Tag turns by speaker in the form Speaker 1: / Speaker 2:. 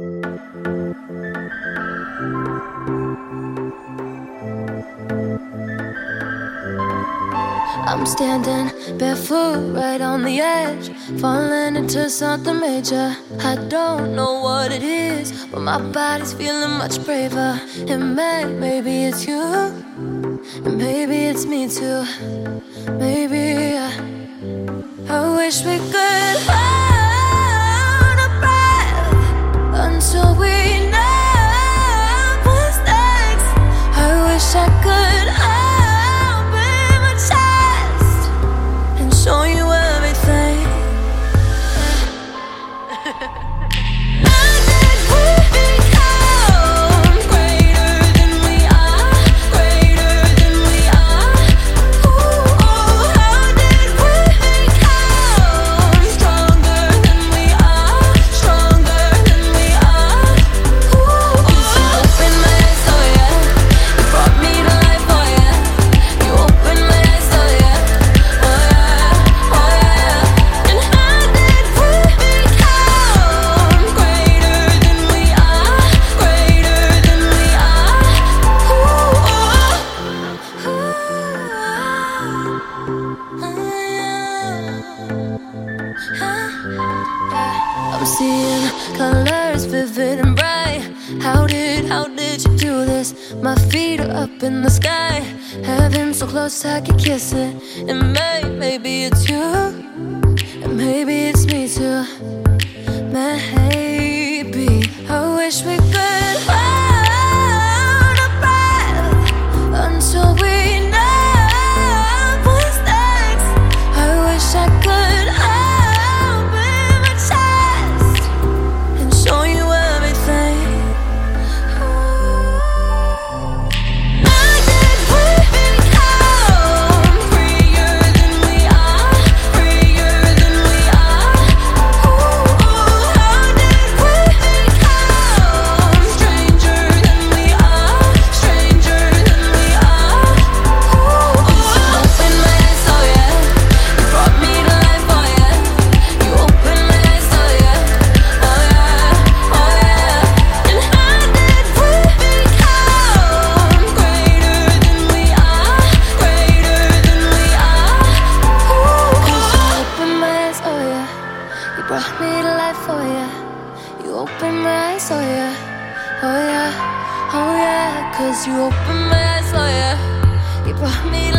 Speaker 1: I'm standing barefoot right on the edge, falling into something major. I don't know what it is, but my body's feeling much braver. And may, maybe it's you, and maybe it's me too. Maybe I, I wish we could I'm seeing colors vivid and bright. How did, how did you do this? My feet are up in the sky. Heaven so close I could kiss it. And may, maybe it's you. And maybe it's me too. Maybe I wish we Brought me to life, oh yeah. You opened my eyes, oh yeah. Oh yeah, oh yeah. 'Cause you opened my eyes, oh yeah. You brought me